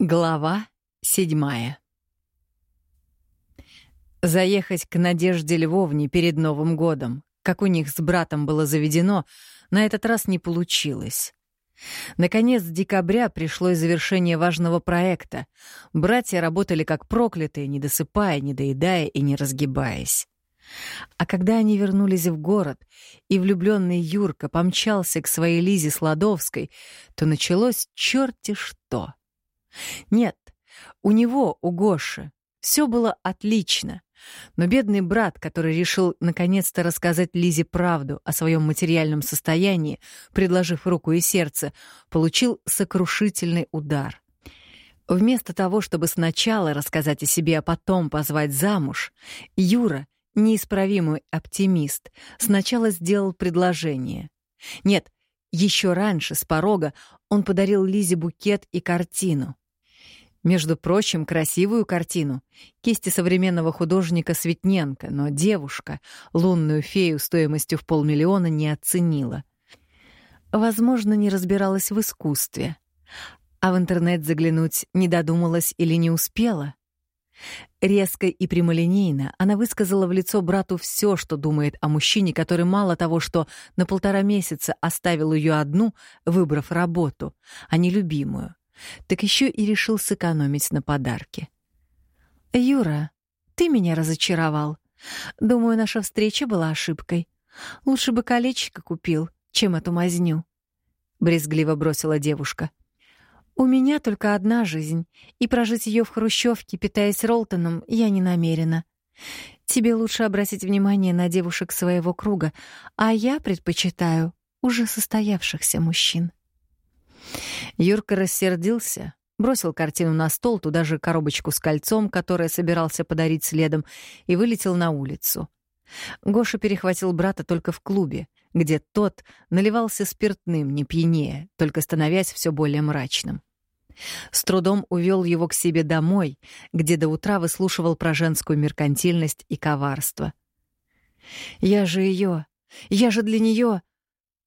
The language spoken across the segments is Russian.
Глава седьмая Заехать к Надежде Львовне перед Новым годом, как у них с братом было заведено, на этот раз не получилось. Наконец декабря пришло и завершение важного проекта. Братья работали как проклятые, не досыпая, не доедая и не разгибаясь. А когда они вернулись в город, и влюбленный Юрка помчался к своей Лизе Сладовской, то началось черти что — нет, у него, у Гоши, все было отлично. Но бедный брат, который решил наконец-то рассказать Лизе правду о своем материальном состоянии, предложив руку и сердце, получил сокрушительный удар. Вместо того, чтобы сначала рассказать о себе, а потом позвать замуж, Юра, неисправимый оптимист, сначала сделал предложение. Нет, еще раньше, с порога, он подарил Лизе букет и картину. Между прочим, красивую картину. Кисти современного художника Светненко, но девушка лунную фею стоимостью в полмиллиона не оценила. Возможно, не разбиралась в искусстве. А в интернет заглянуть не додумалась или не успела. Резко и прямолинейно она высказала в лицо брату все, что думает о мужчине, который мало того, что на полтора месяца оставил ее одну, выбрав работу, а не любимую, так еще и решил сэкономить на подарке. «Юра, ты меня разочаровал. Думаю, наша встреча была ошибкой. Лучше бы колечко купил, чем эту мазню», — брезгливо бросила девушка. «У меня только одна жизнь, и прожить ее в хрущевке, питаясь Ролтоном, я не намерена. Тебе лучше обратить внимание на девушек своего круга, а я предпочитаю уже состоявшихся мужчин». Юрка рассердился, бросил картину на стол, туда же коробочку с кольцом, которое собирался подарить следом, и вылетел на улицу. Гоша перехватил брата только в клубе, где тот наливался спиртным, не пьянее, только становясь все более мрачным. С трудом увел его к себе домой, где до утра выслушивал про женскую меркантильность и коварство. «Я же ее, я же для нее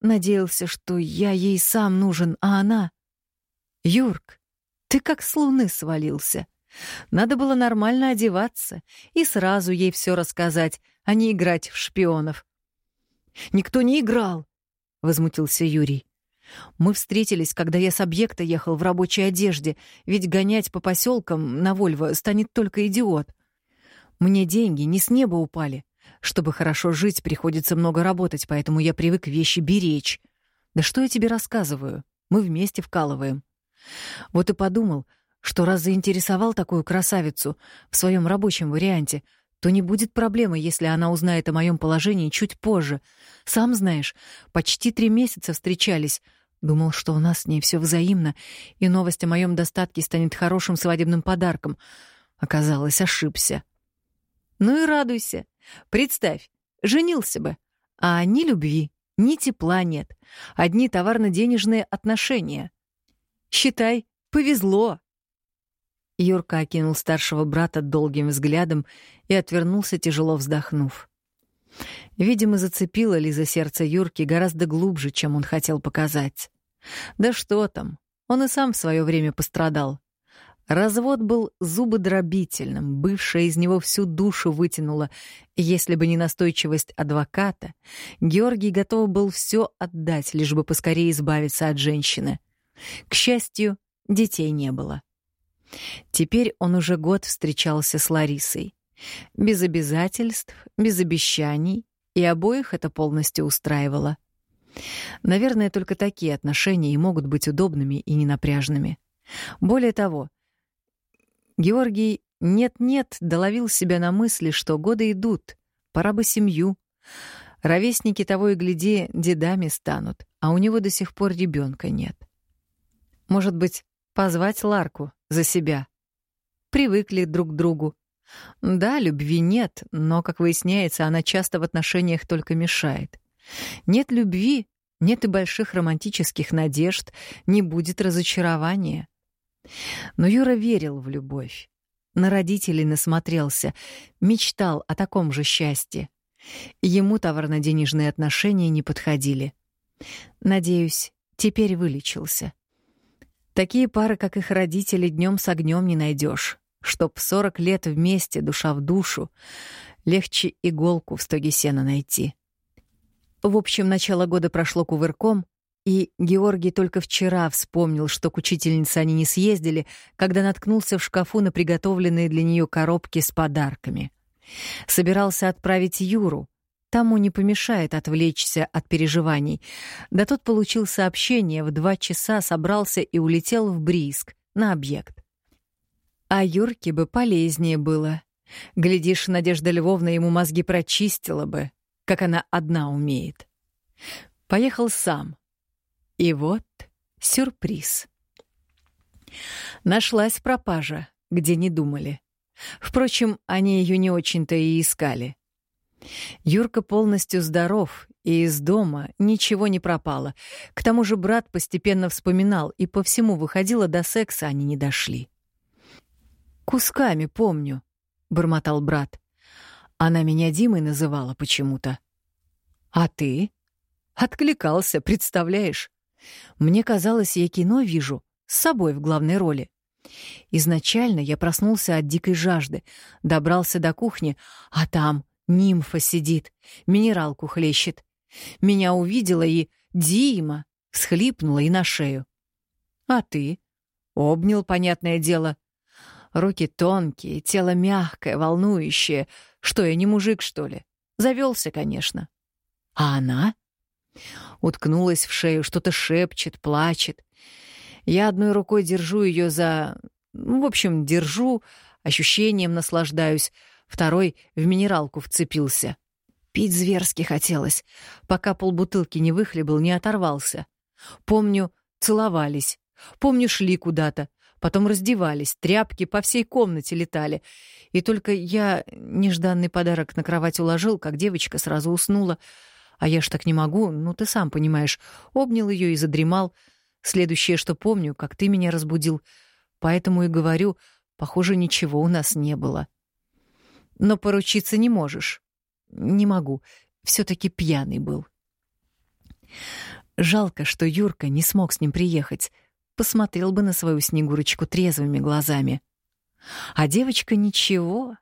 Надеялся, что я ей сам нужен, а она... Юрк, ты как с луны свалился. Надо было нормально одеваться и сразу ей все рассказать, а не играть в шпионов. «Никто не играл!» — возмутился Юрий. «Мы встретились, когда я с объекта ехал в рабочей одежде, ведь гонять по поселкам на Вольво станет только идиот. Мне деньги не с неба упали. Чтобы хорошо жить, приходится много работать, поэтому я привык вещи беречь. Да что я тебе рассказываю? Мы вместе вкалываем. Вот и подумал, что раз заинтересовал такую красавицу в своем рабочем варианте, то не будет проблемы, если она узнает о моем положении чуть позже. Сам знаешь, почти три месяца встречались. Думал, что у нас с ней все взаимно, и новость о моем достатке станет хорошим свадебным подарком. Оказалось, ошибся. Ну и радуйся. Представь, женился бы, а ни любви, ни тепла нет, одни товарно-денежные отношения. Считай, повезло. Юрка окинул старшего брата долгим взглядом и отвернулся, тяжело вздохнув. Видимо, зацепило Лиза сердце Юрки гораздо глубже, чем он хотел показать. Да что там, он и сам в свое время пострадал. Развод был зубодробительным, бывшая из него всю душу вытянула. Если бы не настойчивость адвоката, Георгий готов был все отдать, лишь бы поскорее избавиться от женщины. К счастью, детей не было. Теперь он уже год встречался с Ларисой. Без обязательств, без обещаний, и обоих это полностью устраивало. Наверное, только такие отношения и могут быть удобными и ненапряжными. Более того, Георгий нет-нет доловил себя на мысли, что годы идут, пора бы семью. Ровесники того и гляди дедами станут, а у него до сих пор ребенка нет. Может быть, позвать Ларку за себя? Привыкли друг к другу. Да, любви нет, но, как выясняется, она часто в отношениях только мешает. Нет любви, нет и больших романтических надежд, не будет разочарования. Но Юра верил в любовь. На родителей насмотрелся, мечтал о таком же счастье. Ему товарно-денежные отношения не подходили. Надеюсь, теперь вылечился. Такие пары, как их родители, днем с огнем не найдешь. Чтоб сорок лет вместе, душа в душу, легче иголку в стоге сена найти. В общем, начало года прошло кувырком, и Георгий только вчера вспомнил, что к учительнице они не съездили, когда наткнулся в шкафу на приготовленные для нее коробки с подарками. Собирался отправить Юру. Тому не помешает отвлечься от переживаний. Да тот получил сообщение, в два часа собрался и улетел в Бриск, на объект. А Юрке бы полезнее было. Глядишь, Надежда Львовна ему мозги прочистила бы, как она одна умеет. Поехал сам — и вот сюрприз. Нашлась пропажа, где не думали. Впрочем, они ее не очень-то и искали. Юрка полностью здоров, и из дома ничего не пропало. К тому же брат постепенно вспоминал, и по всему выходило, до секса они не дошли. «Кусками помню», — бормотал брат. «Она меня Димой называла почему-то». «А ты?» «Откликался, представляешь? Мне казалось, я кино вижу с собой в главной роли. Изначально я проснулся от дикой жажды, добрался до кухни, а там нимфа сидит, минералку хлещет. Меня увидела и Дима всхлипнула и на шею. А ты? Обнял, понятное дело. Руки тонкие, тело мягкое, волнующее. Что, я не мужик, что ли? Завелся, конечно. А она? Уткнулась в шею, что-то шепчет, плачет. Я одной рукой держу ее за... Ну, в общем, держу, ощущением наслаждаюсь. Второй в минералку вцепился. Пить зверски хотелось. Пока полбутылки не выхлебал, не оторвался. Помню, целовались. Помню, шли куда-то. Потом раздевались, тряпки по всей комнате летали. И только я нежданный подарок на кровать уложил, как девочка сразу уснула. А я ж так не могу, ну ты сам понимаешь. Обнял ее и задремал. Следующее, что помню, как ты меня разбудил. Поэтому и говорю, похоже, ничего у нас не было. Но поручиться не можешь. Не могу. все таки пьяный был. Жалко, что Юрка не смог с ним приехать. Посмотрел бы на свою Снегурочку трезвыми глазами. А девочка ничего.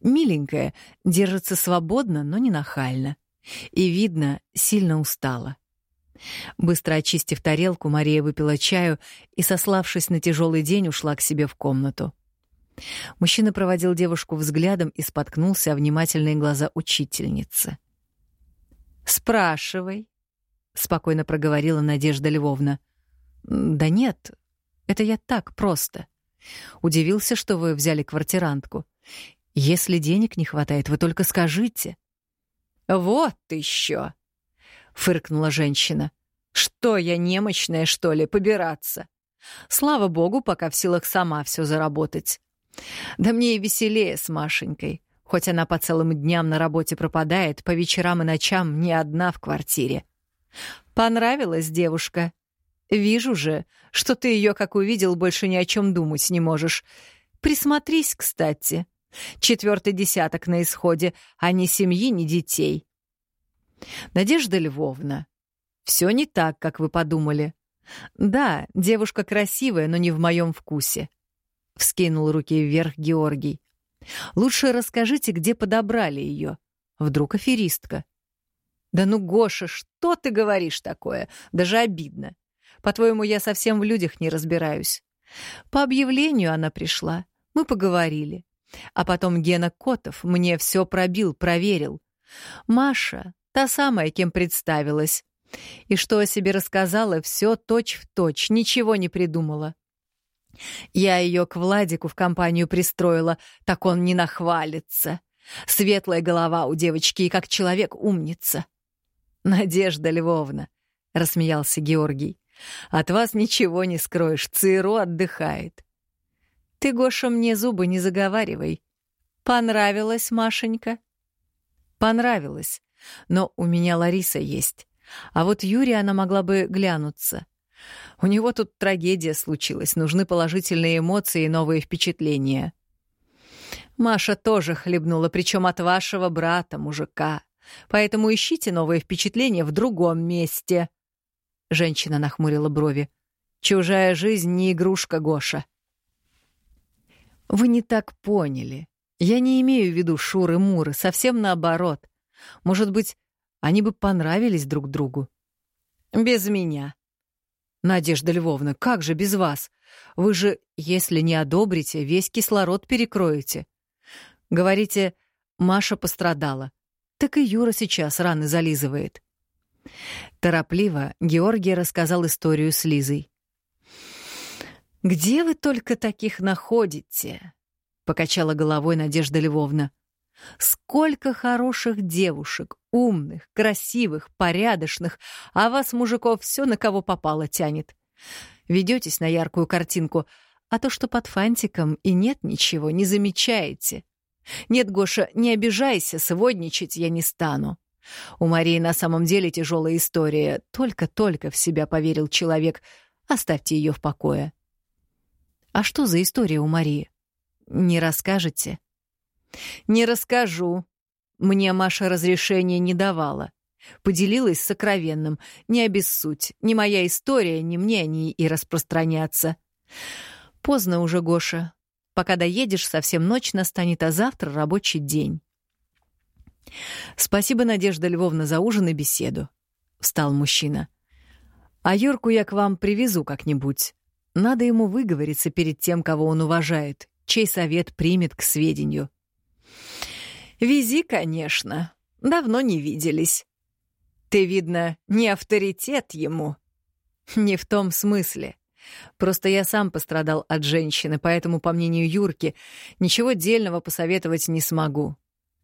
Миленькая, держится свободно, но не нахально. И, видно, сильно устала. Быстро очистив тарелку, Мария выпила чаю и, сославшись на тяжелый день, ушла к себе в комнату. Мужчина проводил девушку взглядом и споткнулся о внимательные глаза учительницы. «Спрашивай», — спокойно проговорила Надежда Львовна. «Да нет, это я так просто. Удивился, что вы взяли квартирантку. Если денег не хватает, вы только скажите. «Вот еще!» — фыркнула женщина. «Что я немощная, что ли, побираться? Слава богу, пока в силах сама все заработать. Да мне и веселее с Машенькой, хоть она по целым дням на работе пропадает, по вечерам и ночам не одна в квартире. Понравилась девушка? Вижу же, что ты ее, как увидел, больше ни о чем думать не можешь. Присмотрись, кстати. Четвертый десяток на исходе, а ни семьи, ни детей. Надежда Львовна, все не так, как вы подумали. Да, девушка красивая, но не в моем вкусе. Вскинул руки вверх Георгий. Лучше расскажите, где подобрали ее. Вдруг аферистка. Да ну, Гоша, что ты говоришь такое? Даже обидно. По-твоему, я совсем в людях не разбираюсь. По объявлению она пришла. Мы поговорили. А потом Гена Котов мне все пробил, проверил. Маша, та самая, кем представилась. И что о себе рассказала, все точь-в-точь, ничего не придумала. Я ее к Владику в компанию пристроила, так он не нахвалится. Светлая голова у девочки и как человек умница. «Надежда Львовна», — рассмеялся Георгий, — «от вас ничего не скроешь, ЦРУ отдыхает. Ты, Гоша, мне зубы не заговаривай. Понравилась Машенька? Понравилась. Но у меня Лариса есть. А вот Юрия она могла бы глянуться. У него тут трагедия случилась, нужны положительные эмоции и новые впечатления. Маша тоже хлебнула, причем от вашего брата, мужика. Поэтому ищите новые впечатления в другом месте. Женщина нахмурила брови. Чужая жизнь не игрушка, Гоша. Вы не так поняли. Я не имею в виду Шуры-Муры, совсем наоборот. Может быть, они бы понравились друг другу. Без меня. Надежда Львовна, как же без вас? Вы же, если не одобрите, весь кислород перекроете. Говорите, Маша пострадала. Так и Юра сейчас раны зализывает. Торопливо Георгий рассказал историю с Лизой. «Где вы только таких находите?» — покачала головой Надежда Львовна. «Сколько хороших девушек, умных, красивых, порядочных, а вас, мужиков, все на кого попало тянет. Ведетесь на яркую картинку, а то, что под фантиком и нет ничего, не замечаете. Нет, Гоша, не обижайся, сводничать я не стану. У Марии на самом деле тяжелая история. Только-только в себя поверил человек. Оставьте ее в покое. А что за история у Марии? Не расскажете? Не расскажу. Мне Маша разрешения не давала. Поделилась сокровенным. Не обессудь. Ни моя история, ни мне о ней и распространяться. Поздно уже, Гоша. Пока доедешь, совсем ночь настанет, а завтра рабочий день. «Спасибо, Надежда Львовна, за ужин и беседу», — встал мужчина. «А Юрку я к вам привезу как-нибудь. Надо ему выговориться перед тем, кого он уважает, чей совет примет к сведению». «Вези, конечно. Давно не виделись. Ты, видно, не авторитет ему». «Не в том смысле. Просто я сам пострадал от женщины, поэтому, по мнению Юрки, ничего дельного посоветовать не смогу.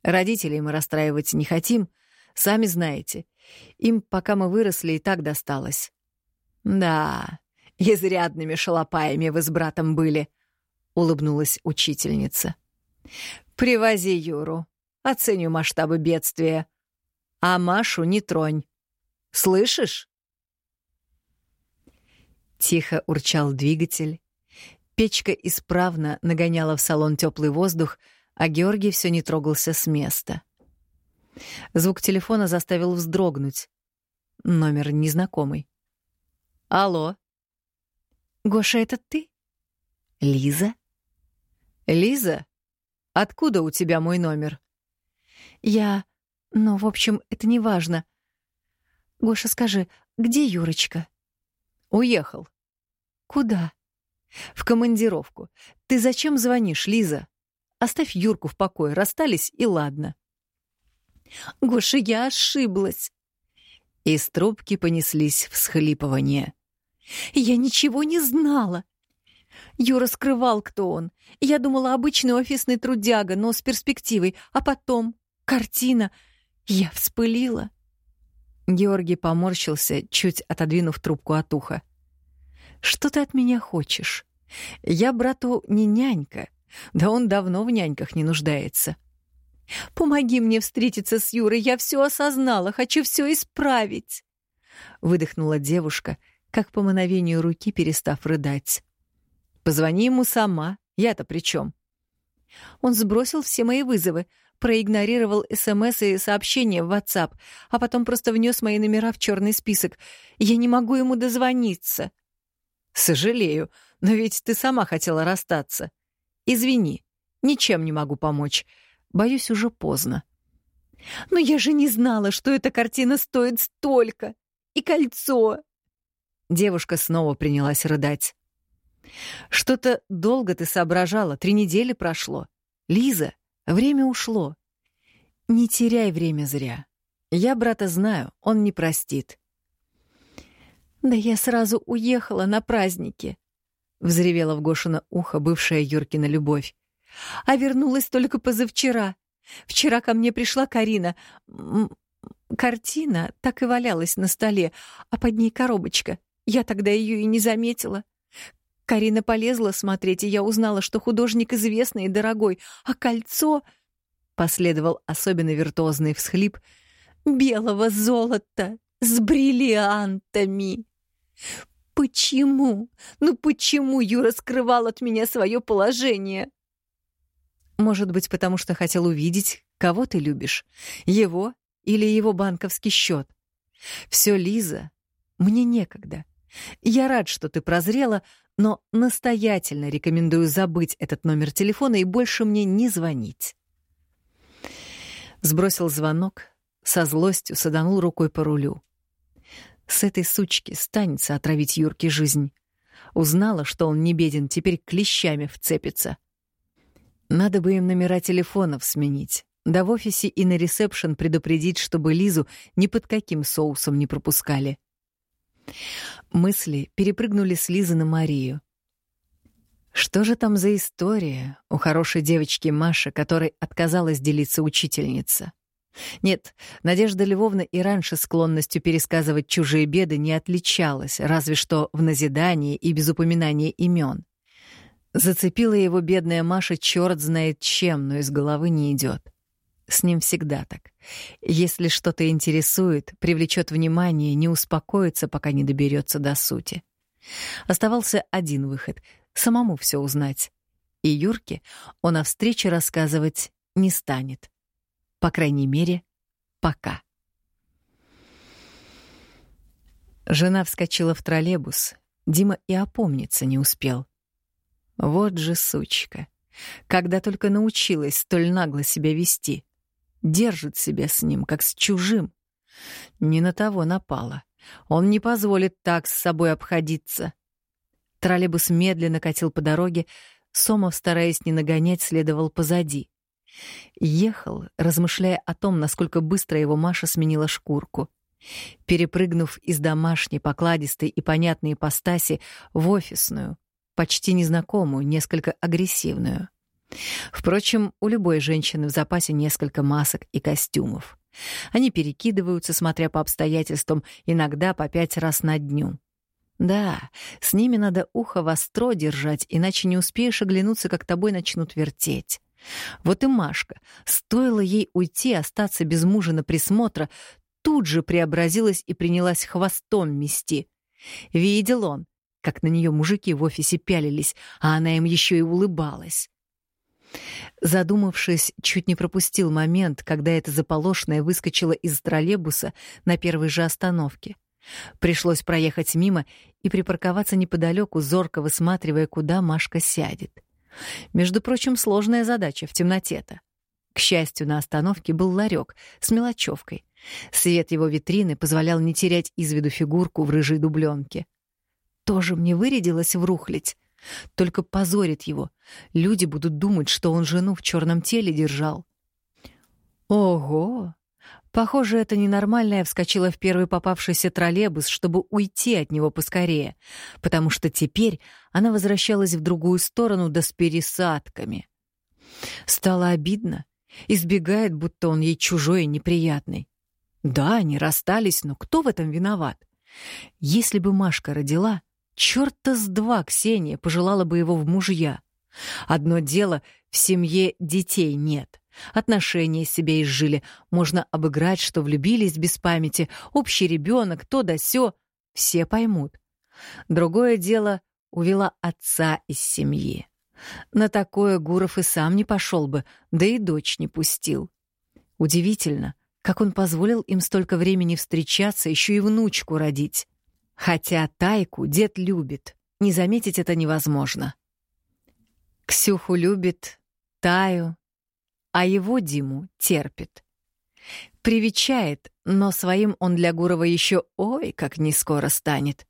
Родителей мы расстраивать не хотим, сами знаете. Им, пока мы выросли, и так досталось. Да, изрядными шалопаями вы с братом были, — улыбнулась учительница. Привози Юру. Оценю масштабы бедствия. А Машу не тронь. Слышишь? Тихо урчал двигатель. Печка исправно нагоняла в салон теплый воздух, а Георгий все не трогался с места. Звук телефона заставил вздрогнуть. Номер незнакомый. «Алло?» «Гоша, это ты?» «Лиза?» «Лиза? Откуда у тебя мой номер?» «Я... Ну, в общем, это не важно. Гоша, скажи, где Юрочка?» Уехал. Куда? В командировку. Ты зачем звонишь, Лиза? Оставь Юрку в покое. Расстались и ладно. Гоша, я ошиблась. Из трубки понеслись всхлипывания. Я ничего не знала. Юра скрывал, кто он. Я думала, обычный офисный трудяга, но с перспективой. А потом картина. Я вспылила. Георгий поморщился, чуть отодвинув трубку от уха. «Что ты от меня хочешь? Я брату не нянька, да он давно в няньках не нуждается. Помоги мне встретиться с Юрой, я все осознала, хочу все исправить!» Выдохнула девушка, как по мановению руки перестав рыдать. «Позвони ему сама, я-то при чем? Он сбросил все мои вызовы, проигнорировал СМС и сообщения в WhatsApp, а потом просто внес мои номера в черный список. Я не могу ему дозвониться. Сожалею, но ведь ты сама хотела расстаться. Извини, ничем не могу помочь. Боюсь, уже поздно. Но я же не знала, что эта картина стоит столько. И кольцо. Девушка снова принялась рыдать. Что-то долго ты соображала, три недели прошло. Лиза, Время ушло. Не теряй время зря. Я брата знаю, он не простит. Да я сразу уехала на праздники, взревела в Гошина ухо бывшая Юркина любовь. А вернулась только позавчера. Вчера ко мне пришла Карина. Картина так и валялась на столе, а под ней коробочка. Я тогда ее и не заметила. Карина полезла смотреть, и я узнала, что художник известный и дорогой, а кольцо... Последовал особенно виртуозный всхлип. «Белого золота с бриллиантами!» «Почему? Ну почему Юра скрывал от меня свое положение?» «Может быть, потому что хотел увидеть, кого ты любишь, его или его банковский счет. Все, Лиза, мне некогда. Я рад, что ты прозрела, но настоятельно рекомендую забыть этот номер телефона и больше мне не звонить. Сбросил звонок, со злостью саданул рукой по рулю. С этой сучки станется отравить Юрке жизнь. Узнала, что он не беден, теперь клещами вцепится. Надо бы им номера телефонов сменить. Да в офисе и на ресепшн предупредить, чтобы Лизу ни под каким соусом не пропускали. Мысли перепрыгнули с Лизы на Марию. Что же там за история у хорошей девочки Маши, которой отказалась делиться учительница? Нет, Надежда Львовна и раньше склонностью пересказывать чужие беды не отличалась, разве что в назидании и без упоминания имен. Зацепила его бедная Маша черт знает чем, но из головы не идет. С ним всегда так. Если что-то интересует, привлечет внимание, не успокоится, пока не доберется до сути. Оставался один выход — самому все узнать. И Юрке он о встрече рассказывать не станет. По крайней мере, пока. Жена вскочила в троллейбус. Дима и опомниться не успел. Вот же сучка. Когда только научилась столь нагло себя вести. Держит себя с ним, как с чужим. Не на того напала. Он не позволит так с собой обходиться. Троллейбус медленно катил по дороге, Сомов, стараясь не нагонять, следовал позади. Ехал, размышляя о том, насколько быстро его Маша сменила шкурку. Перепрыгнув из домашней, покладистой и понятной ипостаси в офисную, почти незнакомую, несколько агрессивную. Впрочем, у любой женщины в запасе несколько масок и костюмов. Они перекидываются, смотря по обстоятельствам, иногда по пять раз на дню. Да, с ними надо ухо востро держать, иначе не успеешь оглянуться, как тобой начнут вертеть. Вот и Машка, стоило ей уйти, остаться без мужа на присмотра, тут же преобразилась и принялась хвостом мести. Видел он, как на нее мужики в офисе пялились, а она им еще и улыбалась. Задумавшись, чуть не пропустил момент, когда эта заполошная выскочила из троллейбуса на первой же остановке. Пришлось проехать мимо и припарковаться неподалеку, зорко высматривая, куда Машка сядет. Между прочим, сложная задача в темноте-то. К счастью, на остановке был ларек с мелочевкой. Свет его витрины позволял не терять из виду фигурку в рыжей дубленке тоже мне вырядилась в рухлядь. Только позорит его. Люди будут думать, что он жену в черном теле держал. Ого! Похоже, эта ненормальная вскочила в первый попавшийся троллейбус, чтобы уйти от него поскорее, потому что теперь она возвращалась в другую сторону да с пересадками. Стало обидно. Избегает, будто он ей чужой и неприятный. Да, они расстались, но кто в этом виноват? Если бы Машка родила, Чёрта с два Ксения пожелала бы его в мужья. Одно дело, в семье детей нет. Отношения себе изжили. Можно обыграть, что влюбились без памяти. Общий ребенок, то да сё. Все поймут. Другое дело, увела отца из семьи. На такое Гуров и сам не пошел бы, да и дочь не пустил. Удивительно, как он позволил им столько времени встречаться, еще и внучку родить. Хотя Тайку дед любит, не заметить это невозможно. Ксюху любит, Таю, а его Диму терпит. Привечает, но своим он для Гурова еще ой, как не скоро станет.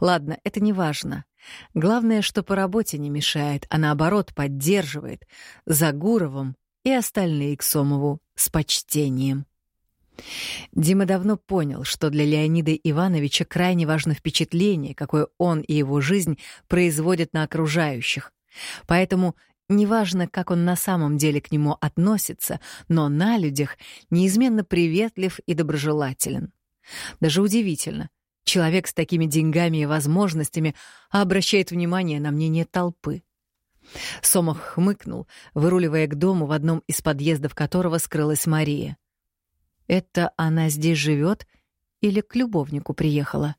Ладно, это не важно. Главное, что по работе не мешает, а наоборот поддерживает. За Гуровым и остальные к Сомову с почтением. Дима давно понял, что для Леонида Ивановича крайне важно впечатление, какое он и его жизнь производят на окружающих. Поэтому неважно, как он на самом деле к нему относится, но на людях неизменно приветлив и доброжелателен. Даже удивительно. Человек с такими деньгами и возможностями обращает внимание на мнение толпы. Сомах хмыкнул, выруливая к дому, в одном из подъездов которого скрылась Мария. Это она здесь живет или к любовнику приехала?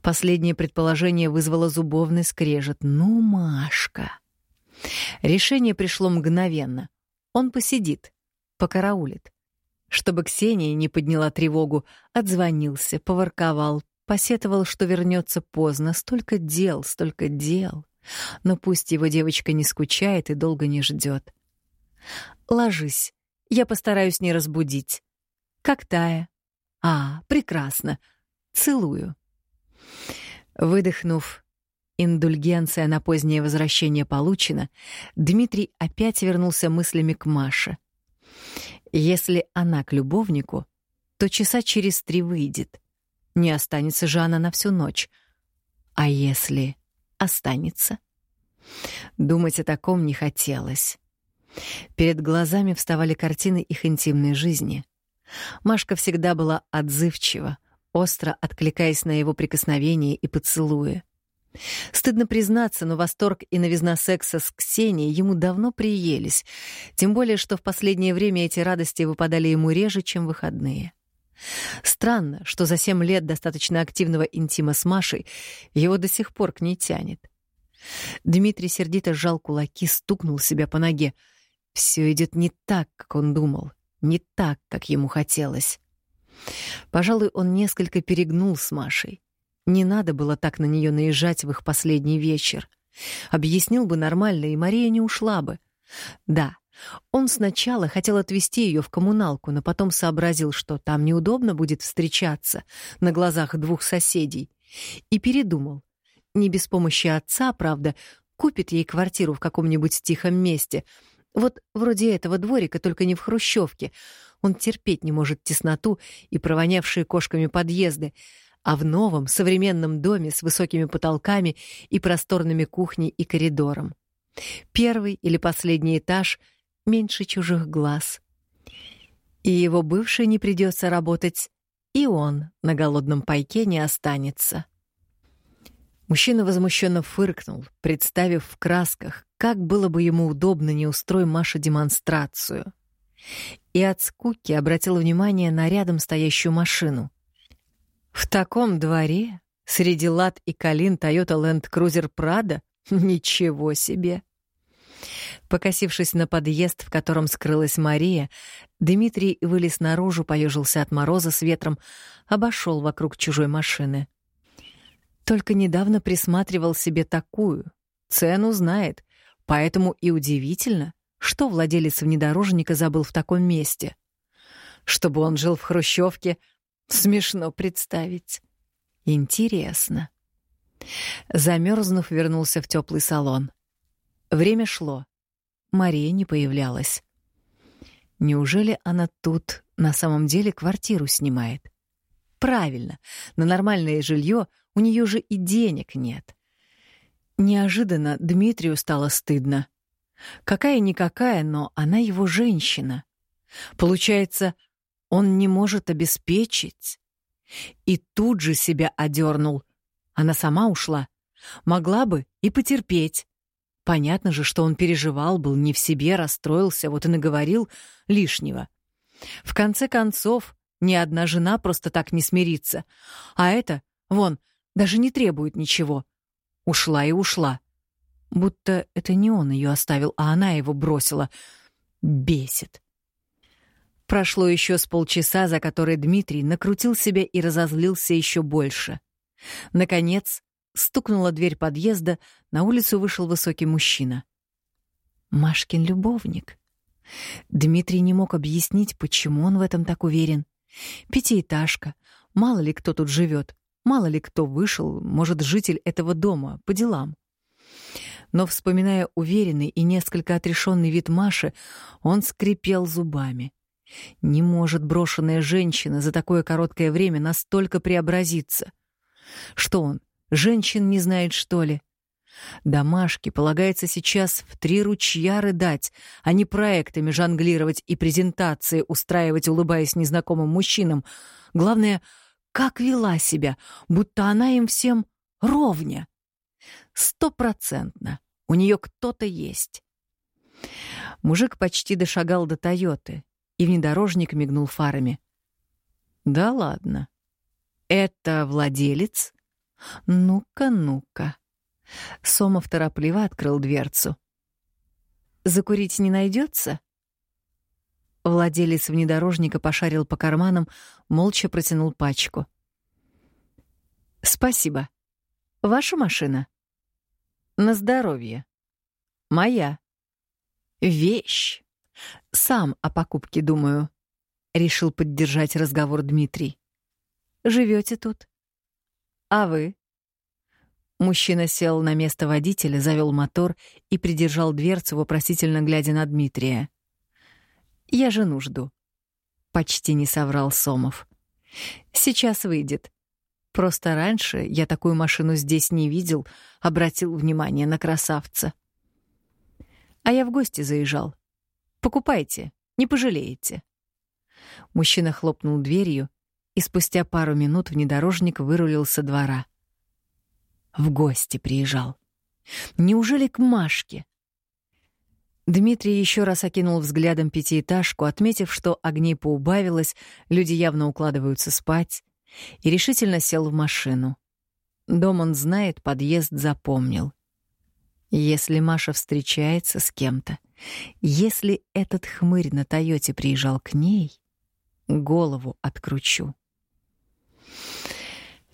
Последнее предположение вызвало зубовный скрежет. Ну, Машка. Решение пришло мгновенно. Он посидит, покараулит. Чтобы Ксения не подняла тревогу, отзвонился, поворковал. посетовал, что вернется поздно, столько дел, столько дел. Но пусть его девочка не скучает и долго не ждет. Ложись, я постараюсь не разбудить. Как Тая. А, прекрасно. Целую. Выдохнув, индульгенция на позднее возвращение получена, Дмитрий опять вернулся мыслями к Маше. Если она к любовнику, то часа через три выйдет. Не останется же она на всю ночь. А если останется? Думать о таком не хотелось. Перед глазами вставали картины их интимной жизни. Машка всегда была отзывчива, остро откликаясь на его прикосновения и поцелуи. Стыдно признаться, но восторг и новизна секса с Ксенией ему давно приелись, тем более что в последнее время эти радости выпадали ему реже, чем выходные. Странно, что за семь лет достаточно активного интима с Машей его до сих пор к ней тянет. Дмитрий сердито сжал кулаки, стукнул себя по ноге. Все идет не так, как он думал, не так, как ему хотелось. Пожалуй, он несколько перегнул с Машей. Не надо было так на нее наезжать в их последний вечер. Объяснил бы нормально, и Мария не ушла бы. Да, он сначала хотел отвезти ее в коммуналку, но потом сообразил, что там неудобно будет встречаться на глазах двух соседей, и передумал. Не без помощи отца, правда, купит ей квартиру в каком-нибудь тихом месте. Вот вроде этого дворика, только не в хрущевке. Он терпеть не может тесноту и провонявшие кошками подъезды, а в новом современном доме с высокими потолками и просторными кухней и коридором. Первый или последний этаж — меньше чужих глаз. И его бывший не придется работать, и он на голодном пайке не останется. Мужчина возмущенно фыркнул, представив в красках, как было бы ему удобно не устроить Маше демонстрацию. И от скуки обратил внимание на рядом стоящую машину. В таком дворе, среди лад и калин Toyota Land Cruiser Prado, ничего себе! Покосившись на подъезд, в котором скрылась Мария, Дмитрий вылез наружу, поежился от мороза с ветром, обошел вокруг чужой машины. Только недавно присматривал себе такую. Цену знает, поэтому и удивительно, что владелец внедорожника забыл в таком месте. Чтобы он жил в хрущевке, смешно представить. Интересно. Замерзнув, вернулся в теплый салон. Время шло. Мария не появлялась. Неужели она тут на самом деле квартиру снимает? Правильно, на нормальное жилье у нее же и денег нет. Неожиданно Дмитрию стало стыдно. Какая-никакая, но она его женщина. Получается, он не может обеспечить. И тут же себя одернул. Она сама ушла. Могла бы и потерпеть. Понятно же, что он переживал, был не в себе, расстроился, вот и наговорил лишнего. В конце концов, ни одна жена просто так не смирится. А это, вон, даже не требует ничего. Ушла и ушла. Будто это не он ее оставил, а она его бросила. Бесит. Прошло еще с полчаса, за которые Дмитрий накрутил себя и разозлился еще больше. Наконец, Стукнула дверь подъезда, на улицу вышел высокий мужчина. Машкин любовник. Дмитрий не мог объяснить, почему он в этом так уверен. Пятиэтажка. Мало ли кто тут живет, мало ли кто вышел, может, житель этого дома, по делам. Но, вспоминая уверенный и несколько отрешенный вид Маши, он скрипел зубами. Не может брошенная женщина за такое короткое время настолько преобразиться. Что он, Женщин не знает, что ли? Домашке полагается сейчас в три ручья рыдать, а не проектами жонглировать и презентации устраивать, улыбаясь незнакомым мужчинам. Главное, как вела себя, будто она им всем ровня. Стопроцентно. У нее кто-то есть. Мужик почти дошагал до Тойоты, и внедорожник мигнул фарами. Да ладно. Это владелец? Ну-ка, ну-ка. Сомов торопливо открыл дверцу. Закурить не найдется? Владелец внедорожника пошарил по карманам, молча протянул пачку. Спасибо. Ваша машина? На здоровье. Моя. Вещь. Сам о покупке думаю. Решил поддержать разговор Дмитрий. Живете тут? А вы? Мужчина сел на место водителя, завел мотор и придержал дверцу, вопросительно глядя на Дмитрия. «Я жену жду», — почти не соврал Сомов. «Сейчас выйдет. Просто раньше я такую машину здесь не видел, обратил внимание на красавца. А я в гости заезжал. Покупайте, не пожалеете». Мужчина хлопнул дверью, и спустя пару минут внедорожник вырулил со двора. В гости приезжал. Неужели к Машке? Дмитрий еще раз окинул взглядом пятиэтажку, отметив, что огней поубавилось, люди явно укладываются спать, и решительно сел в машину. Дом он знает, подъезд запомнил. Если Маша встречается с кем-то, если этот хмырь на Тойоте приезжал к ней, голову откручу.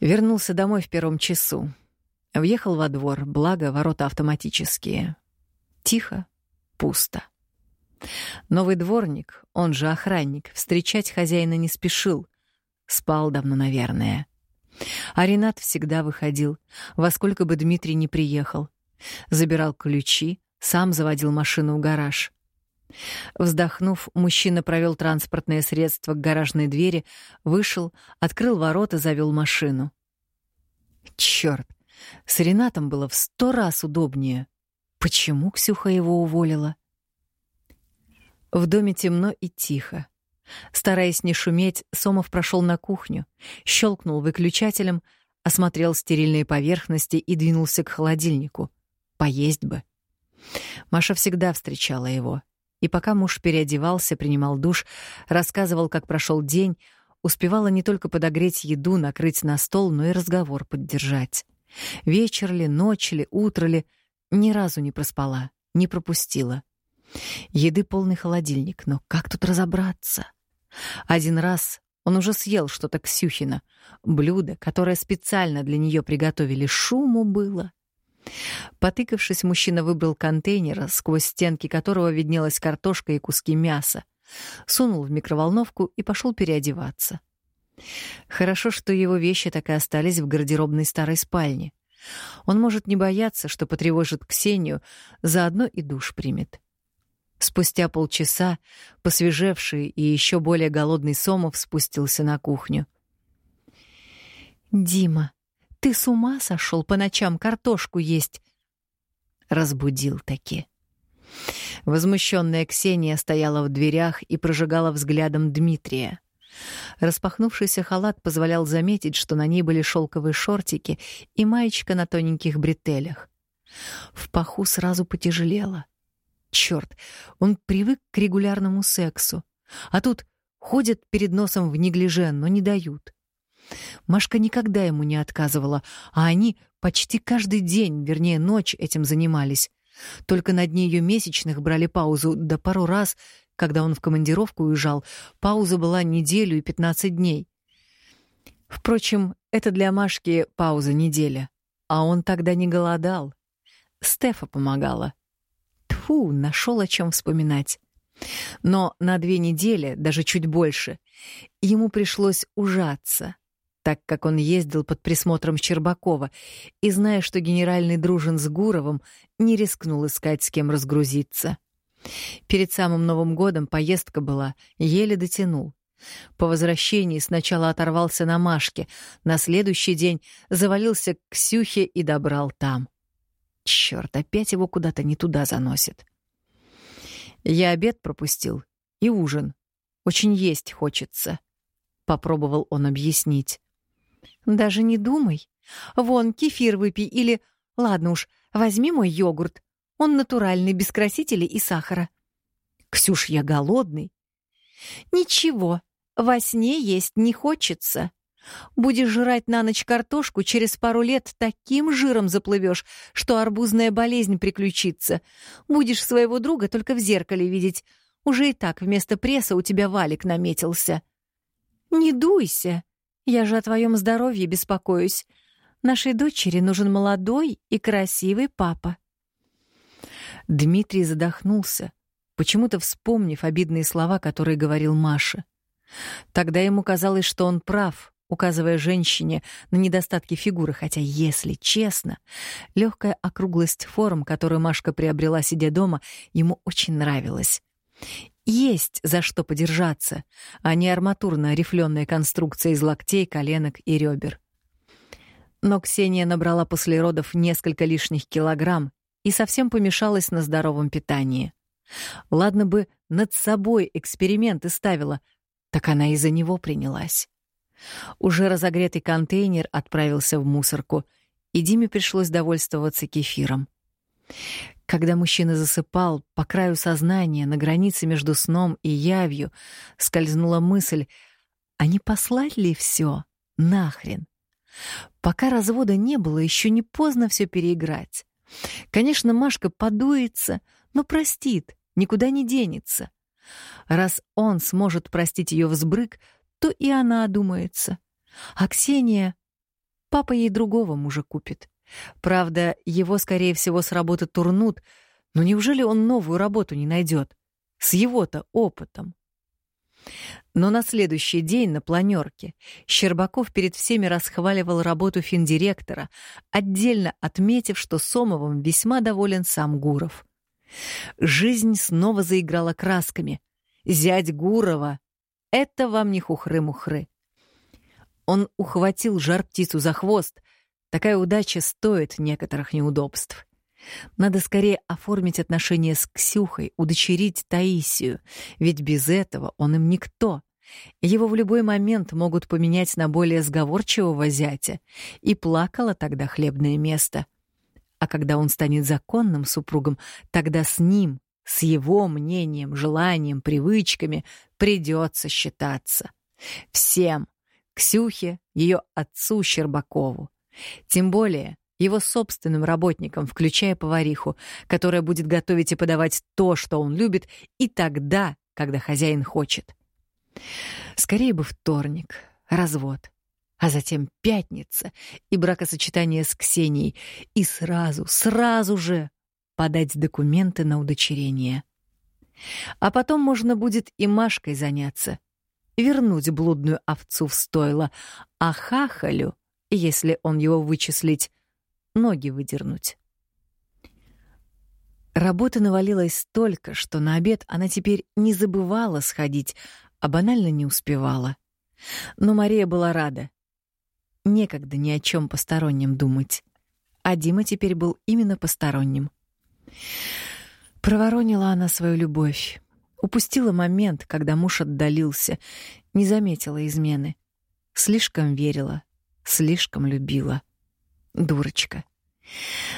Вернулся домой в первом часу. Въехал во двор, благо ворота автоматические. Тихо, пусто. Новый дворник, он же охранник, встречать хозяина не спешил. Спал давно, наверное. А Ренат всегда выходил, во сколько бы Дмитрий не приехал. Забирал ключи, сам заводил машину в гараж. Вздохнув, мужчина провел транспортное средство к гаражной двери, вышел, открыл ворота, завел машину. Черт, с Ренатом было в сто раз удобнее. Почему Ксюха его уволила? В доме темно и тихо. Стараясь не шуметь, Сомов прошел на кухню, щелкнул выключателем, осмотрел стерильные поверхности и двинулся к холодильнику. Поесть бы. Маша всегда встречала его. И пока муж переодевался, принимал душ, рассказывал, как прошел день, успевала не только подогреть еду, накрыть на стол, но и разговор поддержать. Вечер ли, ночь ли, утро ли, ни разу не проспала, не пропустила. Еды полный холодильник, но как тут разобраться? Один раз он уже съел что-то Ксюхина, блюдо, которое специально для нее приготовили, шуму было. Потыкавшись, мужчина выбрал контейнер, сквозь стенки которого виднелась картошка и куски мяса, сунул в микроволновку и пошел переодеваться. Хорошо, что его вещи так и остались в гардеробной старой спальне. Он может не бояться, что потревожит Ксению, заодно и душ примет. Спустя полчаса посвежевший и еще более голодный Сомов спустился на кухню. «Дима, ты с ума сошел по ночам картошку есть?» Разбудил таки. Возмущенная Ксения стояла в дверях и прожигала взглядом Дмитрия. Распахнувшийся халат позволял заметить, что на ней были шелковые шортики и маечка на тоненьких бретелях. В паху сразу потяжелело. Черт, он привык к регулярному сексу. А тут ходят перед носом в неглиже, но не дают. Машка никогда ему не отказывала, а они почти каждый день, вернее, ночь этим занимались. Только на дне ее месячных брали паузу, да пару раз когда он в командировку уезжал, пауза была неделю и 15 дней. Впрочем, это для Машки пауза неделя. А он тогда не голодал. Стефа помогала. Тфу, нашел о чем вспоминать. Но на две недели, даже чуть больше, ему пришлось ужаться, так как он ездил под присмотром Щербакова и, зная, что генеральный дружен с Гуровым, не рискнул искать, с кем разгрузиться. Перед самым Новым годом поездка была, еле дотянул. По возвращении сначала оторвался на Машке, на следующий день завалился к Ксюхе и добрал там. Черт, опять его куда-то не туда заносит. Я обед пропустил и ужин. Очень есть хочется. Попробовал он объяснить. Даже не думай. Вон, кефир выпей или... Ладно уж, возьми мой йогурт. Он натуральный, без красителей и сахара. Ксюш, я голодный. Ничего, во сне есть не хочется. Будешь жрать на ночь картошку, через пару лет таким жиром заплывешь, что арбузная болезнь приключится. Будешь своего друга только в зеркале видеть. Уже и так вместо пресса у тебя валик наметился. Не дуйся. Я же о твоем здоровье беспокоюсь. Нашей дочери нужен молодой и красивый папа. Дмитрий задохнулся, почему-то вспомнив обидные слова, которые говорил Маша. Тогда ему казалось, что он прав, указывая женщине на недостатки фигуры, хотя, если честно, легкая округлость форм, которую Машка приобрела, сидя дома, ему очень нравилась. Есть за что подержаться, а не арматурная рифленая конструкция из локтей, коленок и ребер. Но Ксения набрала после родов несколько лишних килограмм и совсем помешалась на здоровом питании. Ладно бы над собой эксперименты ставила, так она из-за него принялась. Уже разогретый контейнер отправился в мусорку, и Диме пришлось довольствоваться кефиром. Когда мужчина засыпал, по краю сознания, на границе между сном и явью, скользнула мысль, а не послать ли все нахрен? Пока развода не было, еще не поздно все переиграть. Конечно, Машка подуется, но простит, никуда не денется. Раз он сможет простить ее взбрык, то и она одумается. А Ксения... Папа ей другого мужа купит. Правда, его, скорее всего, с работы турнут, но неужели он новую работу не найдет? С его-то опытом. Но на следующий день на планерке Щербаков перед всеми расхваливал работу финдиректора, отдельно отметив, что Сомовым весьма доволен сам Гуров. Жизнь снова заиграла красками. Зять Гурова — это вам не хухры-мухры. Он ухватил жар-птицу за хвост. Такая удача стоит некоторых неудобств. Надо скорее оформить отношения с Ксюхой, удочерить Таисию, ведь без этого он им никто. Его в любой момент могут поменять на более сговорчивого зятя, и плакало тогда хлебное место. А когда он станет законным супругом, тогда с ним, с его мнением, желанием, привычками придется считаться. Всем. Ксюхе, ее отцу Щербакову. Тем более, его собственным работникам, включая повариху, которая будет готовить и подавать то, что он любит, и тогда, когда хозяин хочет. Скорее бы вторник, развод, а затем пятница и бракосочетание с Ксенией, и сразу, сразу же подать документы на удочерение. А потом можно будет и Машкой заняться, вернуть блудную овцу в стойло, а хахалю, если он его вычислить, ноги выдернуть. Работа навалилась столько, что на обед она теперь не забывала сходить, а банально не успевала. Но Мария была рада. Некогда ни о чем постороннем думать. А Дима теперь был именно посторонним. Проворонила она свою любовь. Упустила момент, когда муж отдалился, не заметила измены. Слишком верила, слишком любила. Дурочка.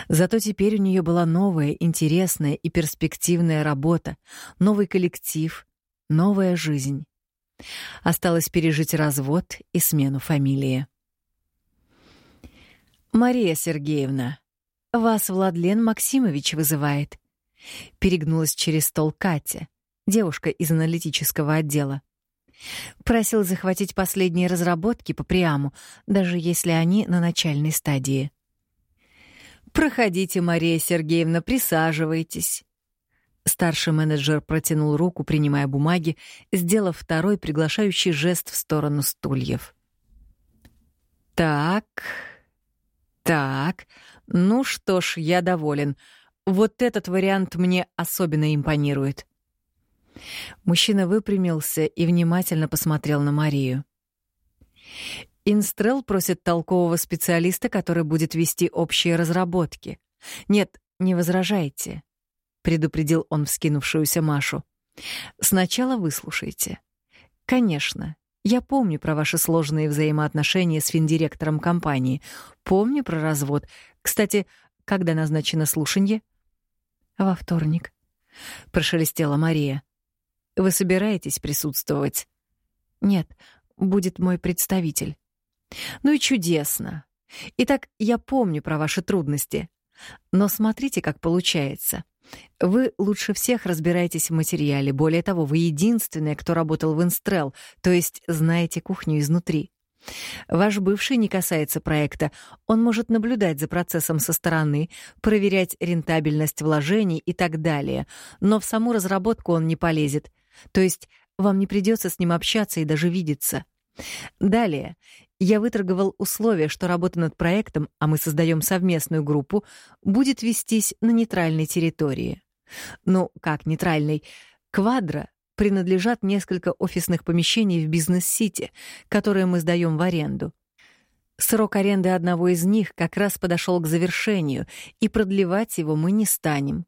Зато теперь у нее была новая, интересная и перспективная работа, новый коллектив, новая жизнь. Осталось пережить развод и смену фамилии. «Мария Сергеевна, вас Владлен Максимович вызывает», — перегнулась через стол Катя, девушка из аналитического отдела. Просил захватить последние разработки по Приаму, даже если они на начальной стадии. «Проходите, Мария Сергеевна, присаживайтесь». Старший менеджер протянул руку, принимая бумаги, сделав второй приглашающий жест в сторону стульев. «Так, так, ну что ж, я доволен. Вот этот вариант мне особенно импонирует». Мужчина выпрямился и внимательно посмотрел на Марию. Инстрел просит толкового специалиста, который будет вести общие разработки. Нет, не возражайте, предупредил он вскинувшуюся Машу. Сначала выслушайте. Конечно, я помню про ваши сложные взаимоотношения с финдиректором компании. Помню про развод. Кстати, когда назначено слушание? Во вторник, прошелестела Мария. Вы собираетесь присутствовать? Нет, будет мой представитель. Ну и чудесно. Итак, я помню про ваши трудности. Но смотрите, как получается. Вы лучше всех разбираетесь в материале. Более того, вы единственная, кто работал в Инстрел, то есть знаете кухню изнутри. Ваш бывший не касается проекта. Он может наблюдать за процессом со стороны, проверять рентабельность вложений и так далее, но в саму разработку он не полезет. То есть вам не придется с ним общаться и даже видеться. Далее. Я выторговал условие, что работа над проектом, а мы создаем совместную группу, будет вестись на нейтральной территории. Ну, как нейтральной? Квадро принадлежат несколько офисных помещений в бизнес-сити, которые мы сдаем в аренду. Срок аренды одного из них как раз подошел к завершению, и продлевать его мы не станем.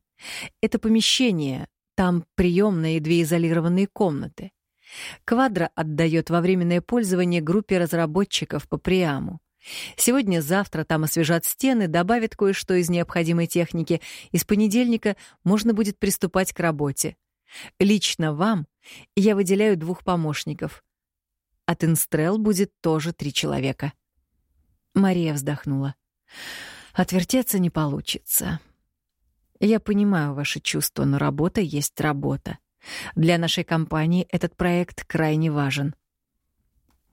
Это помещение, там приемная и две изолированные комнаты. Квадро отдает во временное пользование группе разработчиков по Приаму. Сегодня-завтра там освежат стены, добавят кое-что из необходимой техники, и с понедельника можно будет приступать к работе. Лично вам я выделяю двух помощников. От Инстрел будет тоже три человека. Мария вздохнула. Отвертеться не получится. Я понимаю ваши чувства, но работа есть работа. Для нашей компании этот проект крайне важен.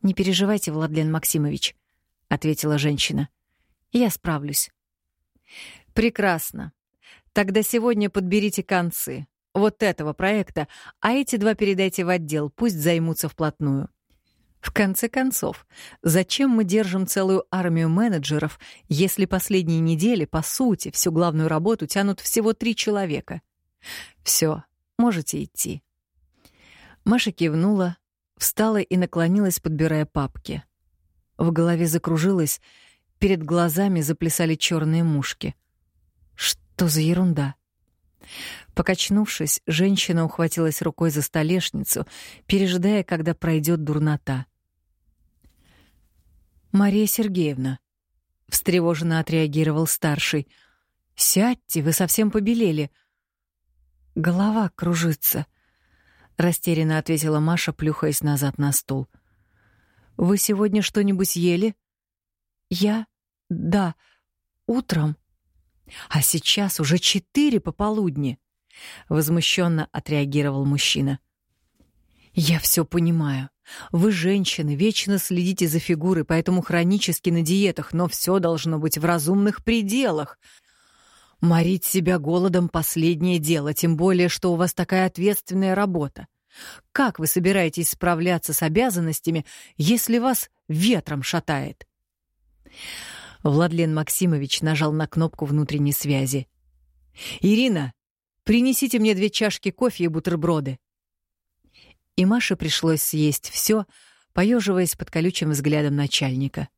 Не переживайте, Владлен Максимович, ответила женщина. Я справлюсь. Прекрасно. Тогда сегодня подберите концы вот этого проекта, а эти два передайте в отдел, пусть займутся вплотную. В конце концов, зачем мы держим целую армию менеджеров, если последние недели, по сути, всю главную работу тянут всего три человека? Все, можете идти. Маша кивнула, встала и наклонилась, подбирая папки. В голове закружилась, перед глазами заплясали черные мушки. Что за ерунда? Покачнувшись, женщина ухватилась рукой за столешницу, пережидая, когда пройдет дурнота. «Мария Сергеевна», — встревоженно отреагировал старший, — «сядьте, вы совсем побелели». «Голова кружится», — растерянно ответила Маша, плюхаясь назад на стул. «Вы сегодня что-нибудь ели?» «Я? Да, утром». «А сейчас уже четыре пополудни», — возмущенно отреагировал мужчина. «Я все понимаю. Вы женщины, вечно следите за фигурой, поэтому хронически на диетах, но все должно быть в разумных пределах. Морить себя голодом — последнее дело, тем более, что у вас такая ответственная работа. Как вы собираетесь справляться с обязанностями, если вас ветром шатает?» Владлен Максимович нажал на кнопку внутренней связи. «Ирина, принесите мне две чашки кофе и бутерброды» и Маше пришлось съесть все, поеживаясь под колючим взглядом начальника.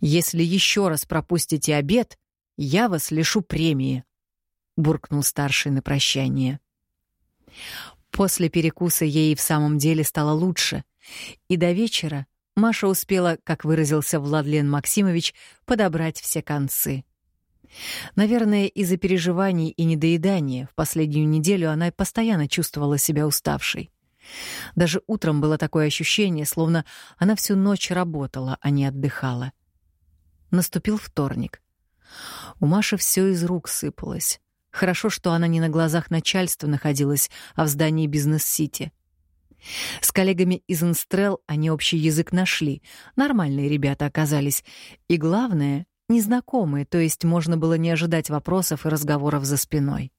«Если еще раз пропустите обед, я вас лишу премии», — буркнул старший на прощание. После перекуса ей в самом деле стало лучше, и до вечера Маша успела, как выразился Владлен Максимович, подобрать все концы. Наверное, из-за переживаний и недоедания в последнюю неделю она постоянно чувствовала себя уставшей. Даже утром было такое ощущение, словно она всю ночь работала, а не отдыхала. Наступил вторник. У Маши все из рук сыпалось. Хорошо, что она не на глазах начальства находилась, а в здании бизнес-сити. С коллегами из Инстрел они общий язык нашли, нормальные ребята оказались. И главное, незнакомые, то есть можно было не ожидать вопросов и разговоров за спиной.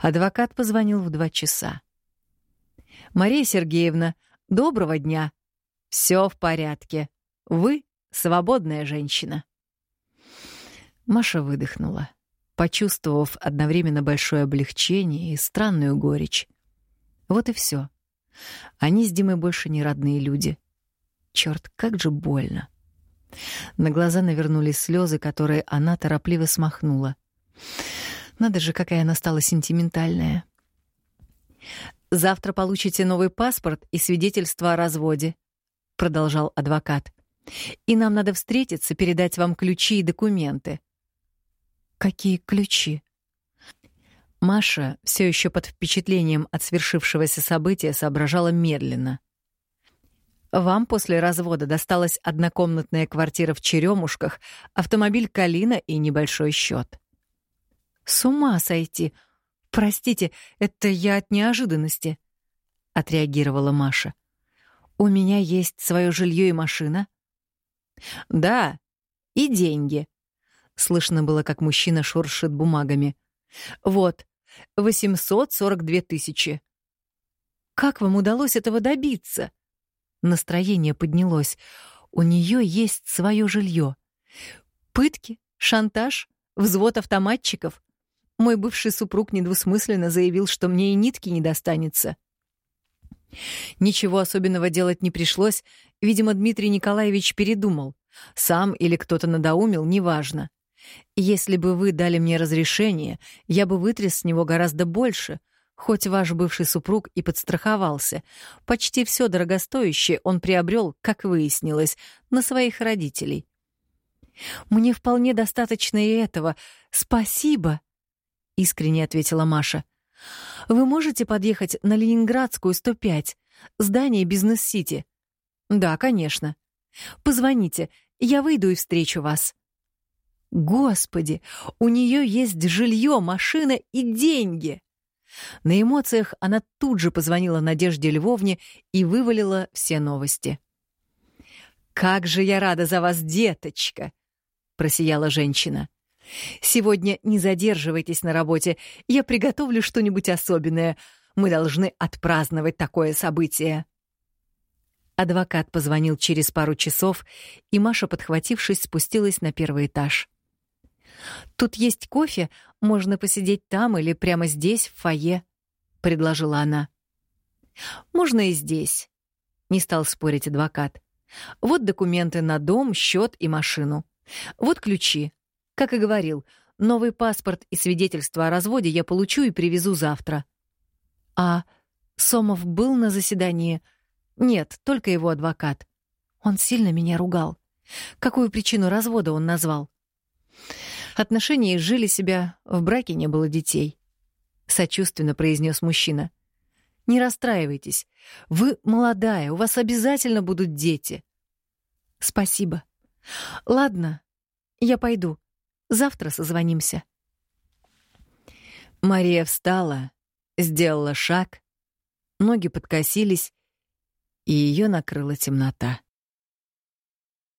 Адвокат позвонил в два часа. «Мария Сергеевна, доброго дня. Все в порядке. Вы свободная женщина». Маша выдохнула, почувствовав одновременно большое облегчение и странную горечь. Вот и все. Они с Димой больше не родные люди. Черт, как же больно. На глаза навернулись слезы, которые она торопливо смахнула. Надо же, какая она стала сентиментальная. «Завтра получите новый паспорт и свидетельство о разводе», — продолжал адвокат. «И нам надо встретиться, передать вам ключи и документы». «Какие ключи?» Маша, все еще под впечатлением от свершившегося события, соображала медленно. Вам после развода досталась однокомнатная квартира в Черемушках, автомобиль «Калина» и небольшой счет. «С ума сойти! Простите, это я от неожиданности», — отреагировала Маша. У меня есть свое жилье и машина? Да, и деньги. Слышно было, как мужчина шуршит бумагами. Вот, 842 тысячи. Как вам удалось этого добиться? Настроение поднялось. У нее есть свое жилье. Пытки, шантаж, взвод автоматчиков. Мой бывший супруг недвусмысленно заявил, что мне и нитки не достанется. Ничего особенного делать не пришлось. Видимо, Дмитрий Николаевич передумал. Сам или кто-то надоумил, неважно. Если бы вы дали мне разрешение, я бы вытряс с него гораздо больше, хоть ваш бывший супруг и подстраховался. Почти все дорогостоящее он приобрел, как выяснилось, на своих родителей. «Мне вполне достаточно и этого. Спасибо!» — искренне ответила Маша. «Вы можете подъехать на Ленинградскую, 105, здание Бизнес-Сити?» «Да, конечно. Позвоните, я выйду и встречу вас». Господи, у нее есть жилье, машина и деньги! На эмоциях она тут же позвонила Надежде Львовне и вывалила все новости. «Как же я рада за вас, деточка!» — просияла женщина. «Сегодня не задерживайтесь на работе, я приготовлю что-нибудь особенное. Мы должны отпраздновать такое событие». Адвокат позвонил через пару часов, и Маша, подхватившись, спустилась на первый этаж. «Тут есть кофе, можно посидеть там или прямо здесь, в фойе», — предложила она. «Можно и здесь», — не стал спорить адвокат. «Вот документы на дом, счет и машину. Вот ключи. Как и говорил, новый паспорт и свидетельство о разводе я получу и привезу завтра». «А Сомов был на заседании?» «Нет, только его адвокат. Он сильно меня ругал. Какую причину развода он назвал?» Отношения жили себя, в браке не было детей. Сочувственно произнес мужчина. Не расстраивайтесь. Вы молодая, у вас обязательно будут дети. Спасибо. Ладно, я пойду. Завтра созвонимся. Мария встала, сделала шаг, ноги подкосились, и ее накрыла темнота.